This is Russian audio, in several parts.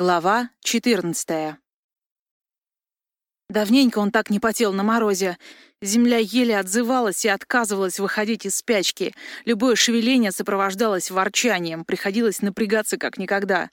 Глава 14 Давненько он так не потел на морозе. Земля еле отзывалась и отказывалась выходить из спячки. Любое шевеление сопровождалось ворчанием, приходилось напрягаться как никогда.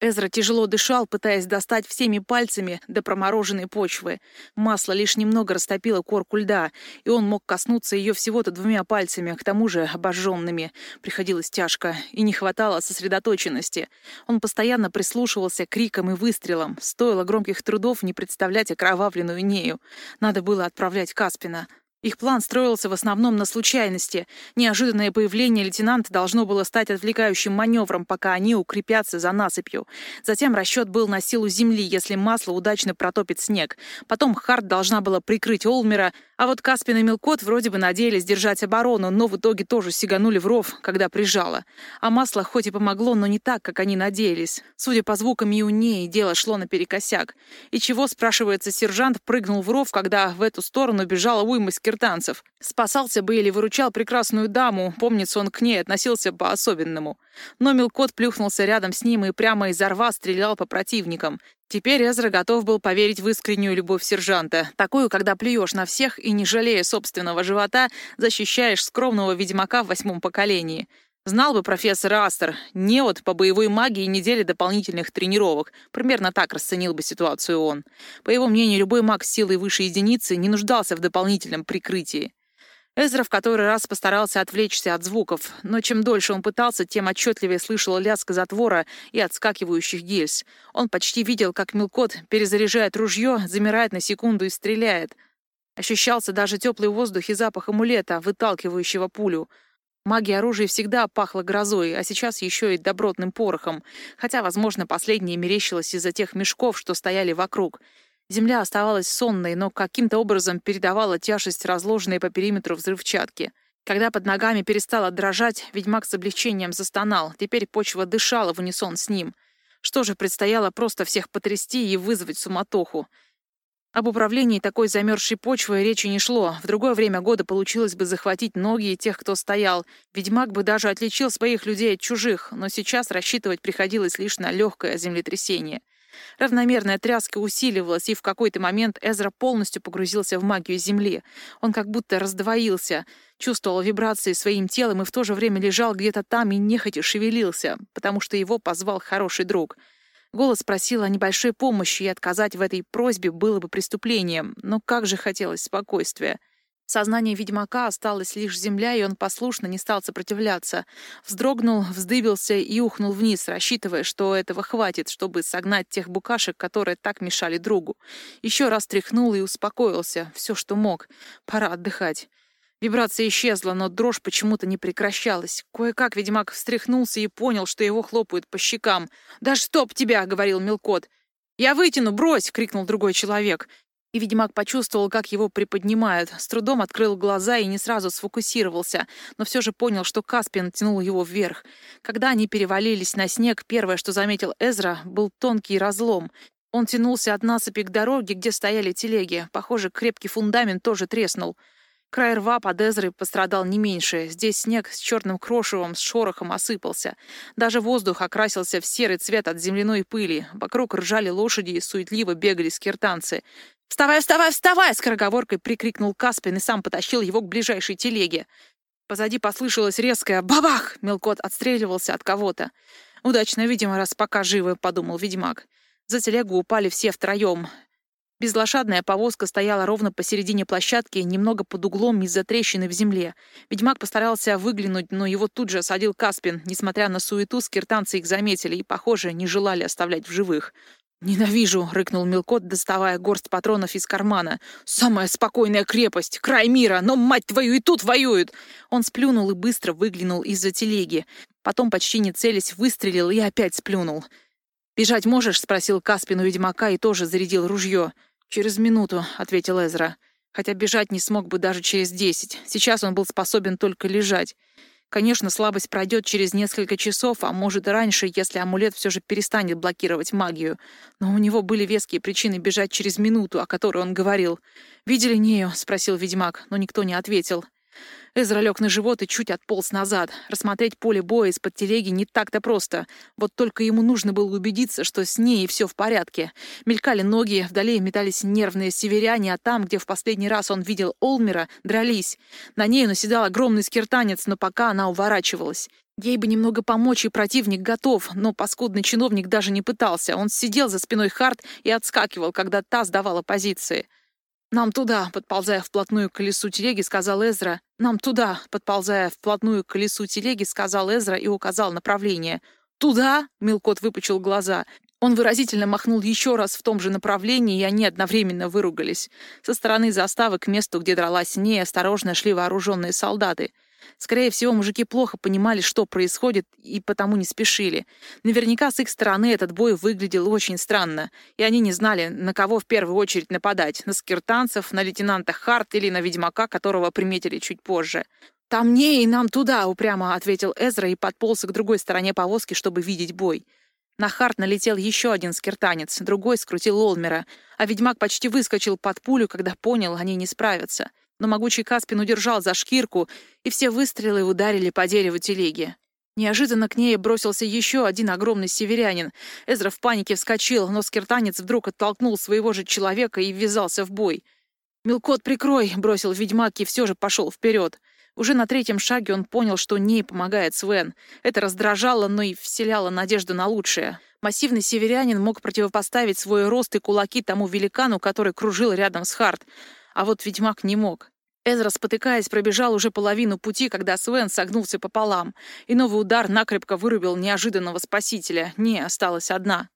Эзра тяжело дышал, пытаясь достать всеми пальцами до промороженной почвы. Масло лишь немного растопило корку льда, и он мог коснуться ее всего-то двумя пальцами, к тому же обожженными. Приходилось тяжко, и не хватало сосредоточенности. Он постоянно прислушивался к крикам и выстрелам. Стоило громких трудов не представлять окровавленную нею. Надо было отправлять Каспина. Их план строился в основном на случайности. Неожиданное появление лейтенанта должно было стать отвлекающим маневром, пока они укрепятся за насыпью. Затем расчет был на силу земли, если масло удачно протопит снег. Потом Харт должна была прикрыть Олмера, а вот Каспин и Мелкот вроде бы надеялись держать оборону, но в итоге тоже сиганули в ров, когда прижало. А масло хоть и помогло, но не так, как они надеялись. Судя по звукам Юнеи, дело шло наперекосяк. И чего, спрашивается, сержант прыгнул в ров, когда в эту сторону бежала уйма скиртанцев. Спасался бы или выручал прекрасную даму, помнится, он к ней относился по-особенному. Но Мелкот плюхнулся рядом с ним и прямо из рва стрелял по противникам. Теперь Эзра готов был поверить в искреннюю любовь сержанта, такую, когда плюешь на всех и, не жалея собственного живота, защищаешь скромного ведьмака в восьмом поколении. Знал бы профессор Астер, не вот по боевой магии недели дополнительных тренировок. Примерно так расценил бы ситуацию он. По его мнению, любой маг с силой выше единицы не нуждался в дополнительном прикрытии. Эзра в который раз постарался отвлечься от звуков, но чем дольше он пытался, тем отчетливее слышал лязг затвора и отскакивающих гильз. Он почти видел, как Мелкот перезаряжает ружье, замирает на секунду и стреляет. Ощущался даже теплый воздух и запах амулета, выталкивающего пулю. Магия оружия всегда пахла грозой, а сейчас еще и добротным порохом, хотя, возможно, последнее мерещилось из-за тех мешков, что стояли вокруг — Земля оставалась сонной, но каким-то образом передавала тяжесть разложенной по периметру взрывчатки. Когда под ногами перестало дрожать, ведьмак с облегчением застонал. Теперь почва дышала в унисон с ним. Что же, предстояло просто всех потрясти и вызвать суматоху. Об управлении такой замерзшей почвой речи не шло. В другое время года получилось бы захватить ноги тех, кто стоял. Ведьмак бы даже отличил своих людей от чужих, но сейчас рассчитывать приходилось лишь на легкое землетрясение. Равномерная тряска усиливалась, и в какой-то момент Эзра полностью погрузился в магию Земли. Он как будто раздвоился, чувствовал вибрации своим телом и в то же время лежал где-то там и нехотя шевелился, потому что его позвал хороший друг. Голос просил о небольшой помощи, и отказать в этой просьбе было бы преступлением, но как же хотелось спокойствия. В сознании ведьмака осталась лишь земля, и он послушно не стал сопротивляться. Вздрогнул, вздыбился и ухнул вниз, рассчитывая, что этого хватит, чтобы согнать тех букашек, которые так мешали другу. Еще раз тряхнул и успокоился. Все, что мог. Пора отдыхать. Вибрация исчезла, но дрожь почему-то не прекращалась. Кое-как ведьмак встряхнулся и понял, что его хлопают по щекам. «Да стоп тебя!» — говорил Мелкот. «Я вытяну, брось!» — крикнул другой человек. И ведьмак почувствовал, как его приподнимают. С трудом открыл глаза и не сразу сфокусировался, но все же понял, что Каспиан тянул его вверх. Когда они перевалились на снег, первое, что заметил Эзра, был тонкий разлом. Он тянулся от насыпи к дороге, где стояли телеги. Похоже, крепкий фундамент тоже треснул. Край рва под Эзрой пострадал не меньше. Здесь снег с черным крошевом, с шорохом осыпался. Даже воздух окрасился в серый цвет от земляной пыли. Вокруг ржали лошади и суетливо бегали скиртанцы. «Вставай, вставай, вставай!» — скороговоркой прикрикнул Каспин и сам потащил его к ближайшей телеге. Позади послышалось резкое «бабах!» — Мелкот отстреливался от кого-то. «Удачно, видимо, раз пока живы», — подумал ведьмак. За телегу упали все втроем. Безлошадная повозка стояла ровно посередине площадки, немного под углом из-за трещины в земле. Ведьмак постарался выглянуть, но его тут же осадил Каспин. Несмотря на суету, скиртанцы их заметили и, похоже, не желали оставлять в живых. «Ненавижу!» — рыкнул Мелкот, доставая горсть патронов из кармана. «Самая спокойная крепость! Край мира! Но, мать твою, и тут воюют!» Он сплюнул и быстро выглянул из-за телеги. Потом, почти не целясь, выстрелил и опять сплюнул. «Бежать можешь?» — спросил Каспин у ведьмака и тоже зарядил ружье. «Через минуту», — ответил Эзра. Хотя бежать не смог бы даже через десять. Сейчас он был способен только лежать. Конечно, слабость пройдет через несколько часов, а может и раньше, если амулет все же перестанет блокировать магию. Но у него были веские причины бежать через минуту, о которой он говорил. «Видели Нею?» — спросил ведьмак, но никто не ответил. Эзра лег на живот и чуть отполз назад. Рассмотреть поле боя из-под телеги не так-то просто. Вот только ему нужно было убедиться, что с ней все в порядке. Мелькали ноги, вдали метались нервные северяне, а там, где в последний раз он видел Олмера, дрались. На ней наседал огромный скиртанец, но пока она уворачивалась. Ей бы немного помочь, и противник готов, но паскудный чиновник даже не пытался. Он сидел за спиной Харт и отскакивал, когда та сдавала позиции. «Нам туда», — подползая вплотную к колесу телеги, сказал Эзра. «Нам туда», — подползая вплотную к колесу телеги, сказал Эзра и указал направление. «Туда?» — Милкот выпучил глаза. Он выразительно махнул еще раз в том же направлении, и они одновременно выругались. Со стороны заставы к месту, где дралась Нея, осторожно шли вооруженные солдаты — Скорее всего, мужики плохо понимали, что происходит, и потому не спешили. Наверняка с их стороны этот бой выглядел очень странно, и они не знали, на кого в первую очередь нападать — на скиртанцев, на лейтенанта Харт или на ведьмака, которого приметили чуть позже. «Там не и нам туда», — упрямо ответил Эзра и подполз к другой стороне повозки, чтобы видеть бой. На Харт налетел еще один скиртанец, другой скрутил Олмера, а ведьмак почти выскочил под пулю, когда понял, они не справятся но могучий Каспин удержал за шкирку, и все выстрелы ударили по дереву телеги. Неожиданно к ней бросился еще один огромный северянин. Эзра в панике вскочил, но скиртанец вдруг оттолкнул своего же человека и ввязался в бой. «Мелкот, прикрой!» — бросил ведьмак и все же пошел вперед. Уже на третьем шаге он понял, что ней помогает Свен. Это раздражало, но и вселяло надежду на лучшее. Массивный северянин мог противопоставить свой рост и кулаки тому великану, который кружил рядом с Харт. А вот ведьмак не мог. Эзра, спотыкаясь, пробежал уже половину пути, когда Свен согнулся пополам, и новый удар накрепко вырубил неожиданного спасителя. Не, осталась одна.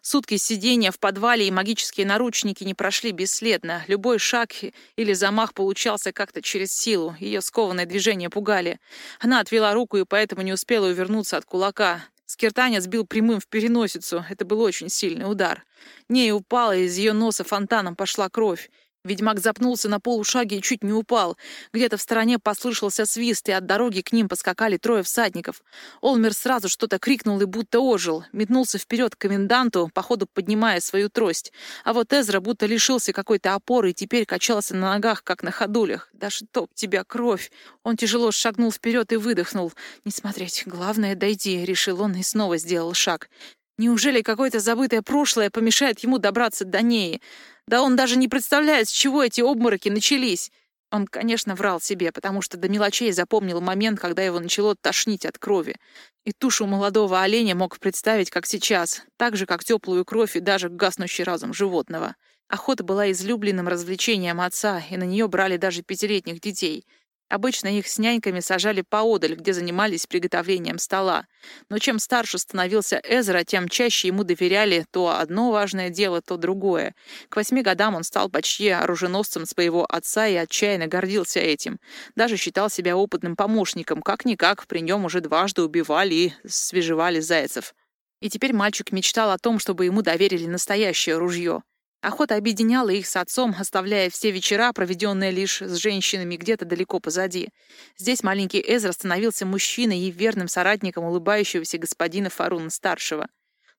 Сутки сидения в подвале и магические наручники не прошли бесследно. Любой шаг или замах получался как-то через силу. Ее скованные движения пугали. Она отвела руку и поэтому не успела увернуться от кулака. Скиртанец бил прямым в переносицу. Это был очень сильный удар. Ней упала, из ее носа фонтаном пошла кровь. Ведьмак запнулся на полушаге и чуть не упал. Где-то в стороне послышался свист, и от дороги к ним поскакали трое всадников. Олмер сразу что-то крикнул и будто ожил. Метнулся вперед к коменданту, походу поднимая свою трость. А вот Эзра будто лишился какой-то опоры и теперь качался на ногах, как на ходулях. «Да чтоб тебя кровь!» Он тяжело шагнул вперед и выдохнул. «Не смотреть, главное, дойди», — решил он и снова сделал шаг. Неужели какое-то забытое прошлое помешает ему добраться до Неи? Да он даже не представляет, с чего эти обмороки начались. Он, конечно, врал себе, потому что до мелочей запомнил момент, когда его начало тошнить от крови. И тушу молодого оленя мог представить, как сейчас, так же, как теплую кровь и даже гаснущий разум животного. Охота была излюбленным развлечением отца, и на нее брали даже пятилетних детей — Обычно их с няньками сажали поодаль, где занимались приготовлением стола. Но чем старше становился Эзра, тем чаще ему доверяли то одно важное дело, то другое. К восьми годам он стал почти оруженосцем своего отца и отчаянно гордился этим. Даже считал себя опытным помощником. Как-никак, при нем уже дважды убивали и свежевали зайцев. И теперь мальчик мечтал о том, чтобы ему доверили настоящее ружье. Охота объединяла их с отцом, оставляя все вечера, проведенные лишь с женщинами, где-то далеко позади. Здесь маленький Эзра становился мужчиной и верным соратником улыбающегося господина Фаруна-старшего.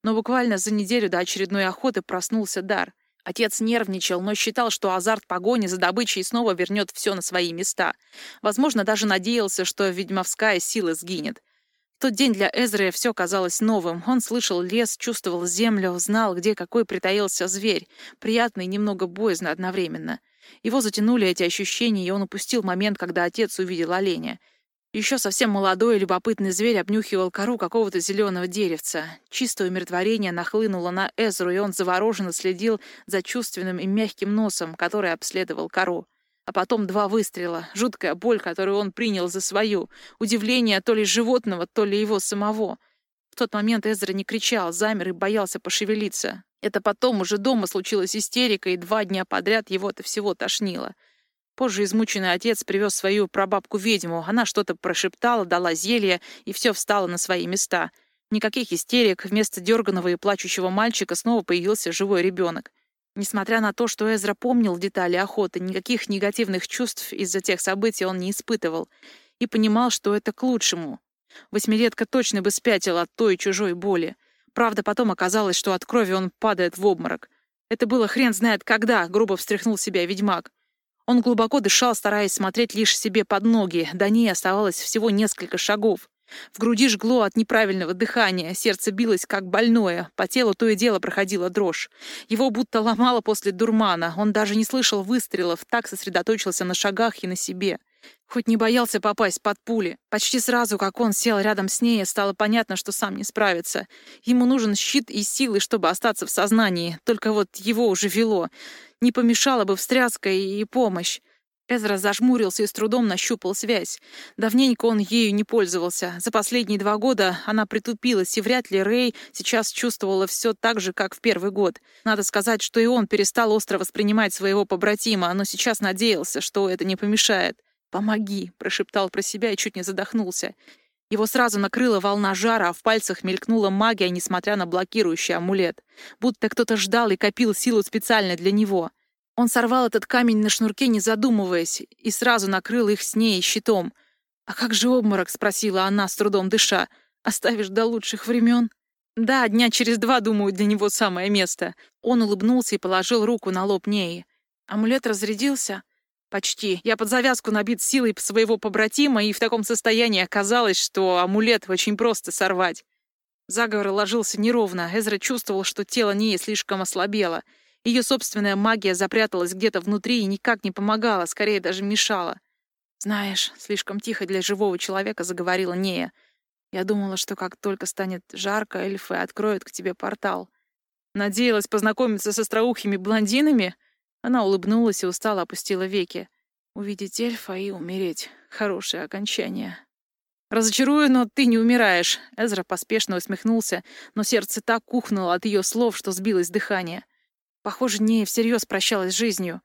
Но буквально за неделю до очередной охоты проснулся дар. Отец нервничал, но считал, что азарт погони за добычей снова вернет все на свои места. Возможно, даже надеялся, что ведьмовская сила сгинет тот день для Эзры все казалось новым. Он слышал лес, чувствовал землю, знал, где какой притаился зверь. Приятно и немного боязно одновременно. Его затянули эти ощущения, и он упустил момент, когда отец увидел оленя. Еще совсем молодой и любопытный зверь обнюхивал кору какого-то зеленого деревца. Чистое умиротворение нахлынуло на Эзру, и он завороженно следил за чувственным и мягким носом, который обследовал кору а потом два выстрела, жуткая боль, которую он принял за свою, удивление то ли животного, то ли его самого. В тот момент Эзра не кричал, замер и боялся пошевелиться. Это потом уже дома случилась истерика, и два дня подряд его-то всего тошнило. Позже измученный отец привез свою прабабку-ведьму. Она что-то прошептала, дала зелье, и все встало на свои места. Никаких истерик. Вместо дерганого и плачущего мальчика снова появился живой ребенок. Несмотря на то, что Эзра помнил детали охоты, никаких негативных чувств из-за тех событий он не испытывал и понимал, что это к лучшему. Восьмилетка точно бы спятила от той чужой боли. Правда, потом оказалось, что от крови он падает в обморок. Это было хрен знает когда, грубо встряхнул себя ведьмак. Он глубоко дышал, стараясь смотреть лишь себе под ноги. До ней оставалось всего несколько шагов. В груди жгло от неправильного дыхания, сердце билось как больное, по телу то и дело проходила дрожь. Его будто ломало после дурмана, он даже не слышал выстрелов, так сосредоточился на шагах и на себе. Хоть не боялся попасть под пули. Почти сразу, как он сел рядом с ней, стало понятно, что сам не справится. Ему нужен щит и силы, чтобы остаться в сознании, только вот его уже вело. Не помешала бы встряска и помощь. Эзра зажмурился и с трудом нащупал связь. Давненько он ею не пользовался. За последние два года она притупилась, и вряд ли Рэй сейчас чувствовала все так же, как в первый год. Надо сказать, что и он перестал остро воспринимать своего побратима, но сейчас надеялся, что это не помешает. «Помоги!» — прошептал про себя и чуть не задохнулся. Его сразу накрыла волна жара, а в пальцах мелькнула магия, несмотря на блокирующий амулет. Будто кто-то ждал и копил силу специально для него. Он сорвал этот камень на шнурке, не задумываясь, и сразу накрыл их с ней щитом. «А как же обморок?» — спросила она, с трудом дыша. «Оставишь до лучших времен?» «Да, дня через два, думаю, для него самое место». Он улыбнулся и положил руку на лоб Неи. Амулет разрядился. «Почти. Я под завязку набит силой своего побратима, и в таком состоянии оказалось, что амулет очень просто сорвать». Заговор ложился неровно. Эзра чувствовал, что тело Неи слишком ослабело — ее собственная магия запряталась где-то внутри и никак не помогала, скорее даже мешала. «Знаешь, слишком тихо для живого человека», — заговорила Нея. «Я думала, что как только станет жарко, эльфы откроют к тебе портал. Надеялась познакомиться с остроухими блондинами?» Она улыбнулась и устало опустила веки. «Увидеть эльфа и умереть. Хорошее окончание». «Разочарую, но ты не умираешь», — Эзра поспешно усмехнулся, но сердце так кухнуло от ее слов, что сбилось дыхание. Похоже, не всерьез прощалась с жизнью.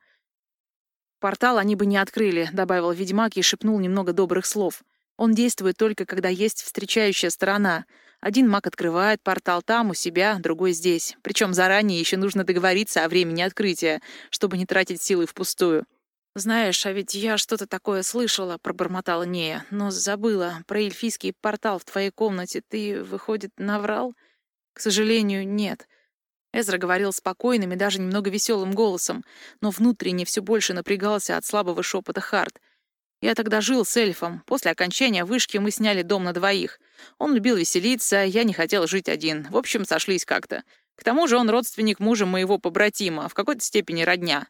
«Портал они бы не открыли», — добавил ведьмак и шепнул немного добрых слов. «Он действует только, когда есть встречающая сторона. Один маг открывает портал там, у себя, другой здесь. Причем заранее еще нужно договориться о времени открытия, чтобы не тратить силы впустую». «Знаешь, а ведь я что-то такое слышала», — пробормотала Нея, «но забыла. Про эльфийский портал в твоей комнате ты, выходит, наврал?» «К сожалению, нет. Эзра говорил спокойным и даже немного веселым голосом, но внутренне все больше напрягался от слабого шепота Харт. «Я тогда жил с эльфом. После окончания вышки мы сняли дом на двоих. Он любил веселиться, я не хотел жить один. В общем, сошлись как-то. К тому же он родственник мужа моего побратима, в какой-то степени родня.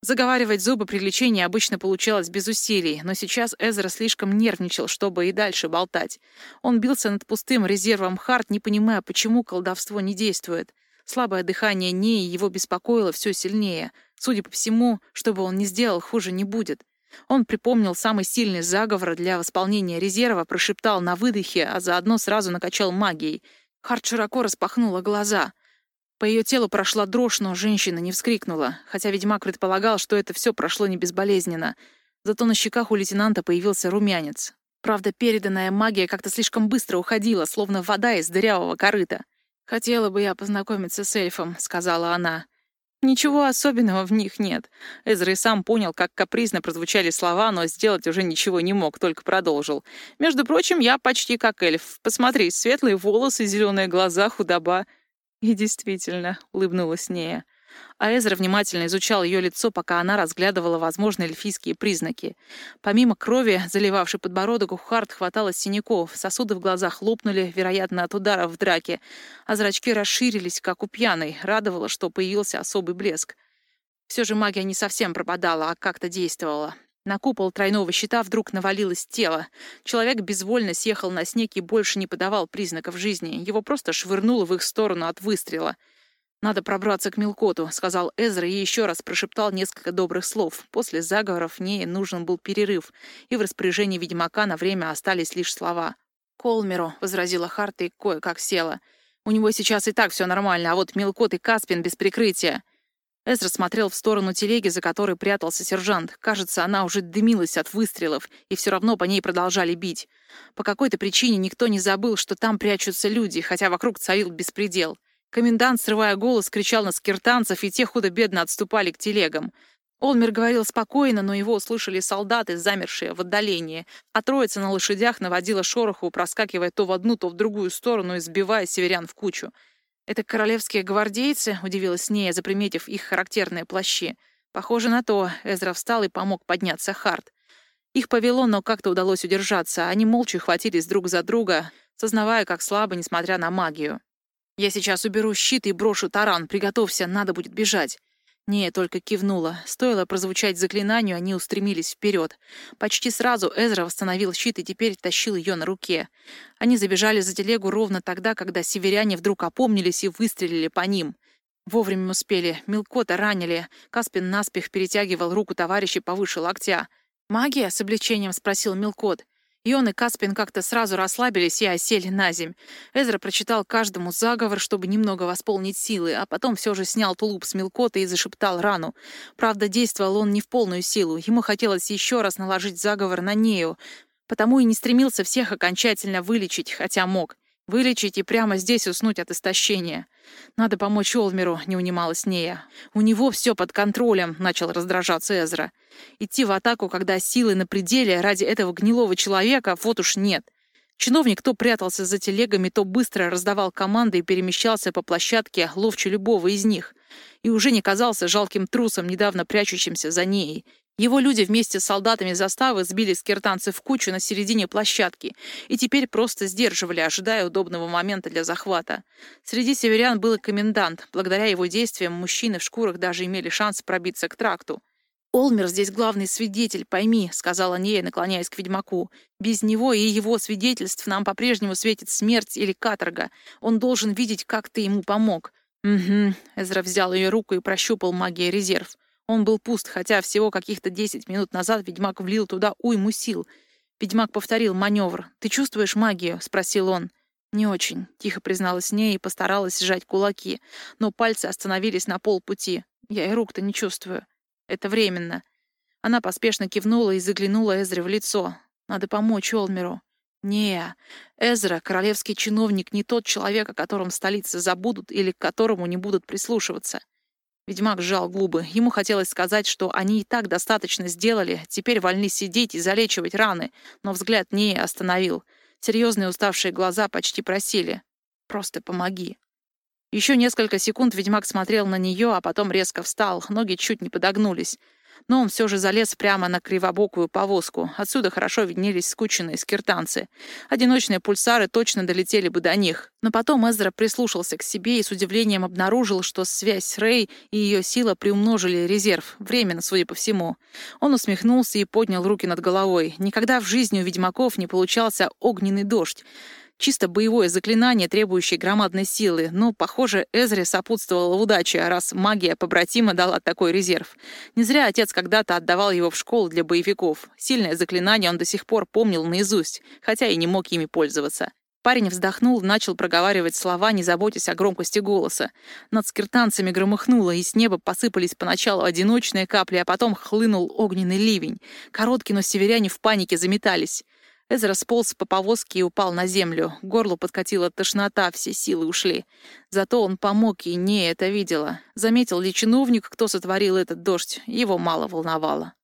Заговаривать зубы при лечении обычно получалось без усилий, но сейчас Эзра слишком нервничал, чтобы и дальше болтать. Он бился над пустым резервом Харт, не понимая, почему колдовство не действует. Слабое дыхание Неи его беспокоило все сильнее. Судя по всему, что бы он ни сделал, хуже не будет. Он припомнил самый сильный заговор для восполнения резерва, прошептал на выдохе, а заодно сразу накачал магией. Харт широко распахнула глаза. По ее телу прошла дрожь, но женщина не вскрикнула, хотя ведьмак предполагал, что это все прошло не безболезненно. Зато на щеках у лейтенанта появился румянец. Правда, переданная магия как-то слишком быстро уходила, словно вода из дырявого корыта. «Хотела бы я познакомиться с эльфом», — сказала она. Ничего особенного в них нет. Эзра и сам понял, как капризно прозвучали слова, но сделать уже ничего не мог, только продолжил. «Между прочим, я почти как эльф. Посмотри, светлые волосы, зеленые глаза, худоба». «И действительно», — улыбнулась Нея а Эзра внимательно изучал ее лицо, пока она разглядывала возможные эльфийские признаки. Помимо крови, заливавшей подбородок, у Харт хватало синяков, сосуды в глазах лопнули, вероятно, от ударов в драке, а зрачки расширились, как у пьяной, радовало, что появился особый блеск. Все же магия не совсем пропадала, а как-то действовала. На купол тройного щита вдруг навалилось тело. Человек безвольно съехал на снег и больше не подавал признаков жизни. Его просто швырнуло в их сторону от выстрела — «Надо пробраться к Милкоту», — сказал Эзра и еще раз прошептал несколько добрых слов. После заговоров Нее нужен был перерыв, и в распоряжении ведьмака на время остались лишь слова. «Колмеру», — возразила Харта и кое-как села. «У него сейчас и так все нормально, а вот Милкот и Каспин без прикрытия». Эзра смотрел в сторону телеги, за которой прятался сержант. Кажется, она уже дымилась от выстрелов, и все равно по ней продолжали бить. По какой-то причине никто не забыл, что там прячутся люди, хотя вокруг царил беспредел. Комендант, срывая голос, кричал на скиртанцев, и те худо-бедно отступали к телегам. Олмер говорил спокойно, но его услышали солдаты, замершие в отдалении, а троица на лошадях наводила шороху, проскакивая то в одну, то в другую сторону и сбивая северян в кучу. «Это королевские гвардейцы?» — удивилась Нея, заприметив их характерные плащи. Похоже на то. Эзра встал и помог подняться Харт. Их повело, но как-то удалось удержаться. Они молча хватились друг за друга, сознавая, как слабо, несмотря на магию. «Я сейчас уберу щит и брошу таран. Приготовься, надо будет бежать». Не, только кивнула. Стоило прозвучать заклинанию, они устремились вперед. Почти сразу Эзра восстановил щит и теперь тащил ее на руке. Они забежали за телегу ровно тогда, когда северяне вдруг опомнились и выстрелили по ним. Вовремя успели. Мелкота ранили. Каспин наспех перетягивал руку товарища повыше локтя. «Магия?» — с облегчением спросил Мелкот. И и Каспин как-то сразу расслабились и осели на земь. Эзра прочитал каждому заговор, чтобы немного восполнить силы, а потом все же снял тулуп с мелкота и зашептал рану. Правда, действовал он не в полную силу. Ему хотелось еще раз наложить заговор на Нею, потому и не стремился всех окончательно вылечить, хотя мог. Вылечить и прямо здесь уснуть от истощения. Надо помочь Олмеру, не унималась Нея. У него все под контролем, начал раздражаться Эзра. Идти в атаку, когда силы на пределе, ради этого гнилого человека, вот уж нет. Чиновник то прятался за телегами, то быстро раздавал команды и перемещался по площадке ловче любого из них. И уже не казался жалким трусом, недавно прячущимся за ней. Его люди вместе с солдатами заставы сбили скиртанцев в кучу на середине площадки и теперь просто сдерживали, ожидая удобного момента для захвата. Среди северян был и комендант. Благодаря его действиям мужчины в шкурах даже имели шанс пробиться к тракту. «Олмер здесь главный свидетель, пойми», — сказала Нея, наклоняясь к ведьмаку. «Без него и его свидетельств нам по-прежнему светит смерть или каторга. Он должен видеть, как ты ему помог». «Угу», — Эзра взял ее руку и прощупал магия резерв. Он был пуст, хотя всего каких-то десять минут назад ведьмак влил туда уйму сил. Ведьмак повторил маневр. «Ты чувствуешь магию?» — спросил он. «Не очень», — тихо призналась ней и постаралась сжать кулаки, но пальцы остановились на полпути. «Я и рук-то не чувствую. Это временно». Она поспешно кивнула и заглянула Эзре в лицо. «Надо помочь Олмеру». «Не, Эзра, королевский чиновник, не тот человек, о котором столицы забудут или к которому не будут прислушиваться. Ведьмак сжал губы. Ему хотелось сказать, что они и так достаточно сделали, теперь вольны сидеть и залечивать раны, но взгляд не остановил. Серьезные уставшие глаза почти просили. «Просто помоги». Еще несколько секунд ведьмак смотрел на нее, а потом резко встал, ноги чуть не подогнулись но он все же залез прямо на кривобокую повозку. Отсюда хорошо виднелись скученные скиртанцы. Одиночные пульсары точно долетели бы до них. Но потом Эзра прислушался к себе и с удивлением обнаружил, что связь с Рэй и ее сила приумножили резерв, временно, судя по всему. Он усмехнулся и поднял руки над головой. Никогда в жизни у ведьмаков не получался огненный дождь. Чисто боевое заклинание, требующее громадной силы, но, похоже, Эзре сопутствовала удача, раз магия побратима дала такой резерв. Не зря отец когда-то отдавал его в школу для боевиков. Сильное заклинание он до сих пор помнил наизусть, хотя и не мог ими пользоваться. Парень вздохнул, начал проговаривать слова, не заботясь о громкости голоса. Над скиртанцами громыхнуло, и с неба посыпались поначалу одиночные капли, а потом хлынул огненный ливень. Короткий, но северяне в панике заметались. Эзра сполз по повозке и упал на землю. Горло подкатила тошнота, все силы ушли. Зато он помог, и не это видела. Заметил ли чиновник, кто сотворил этот дождь, его мало волновало.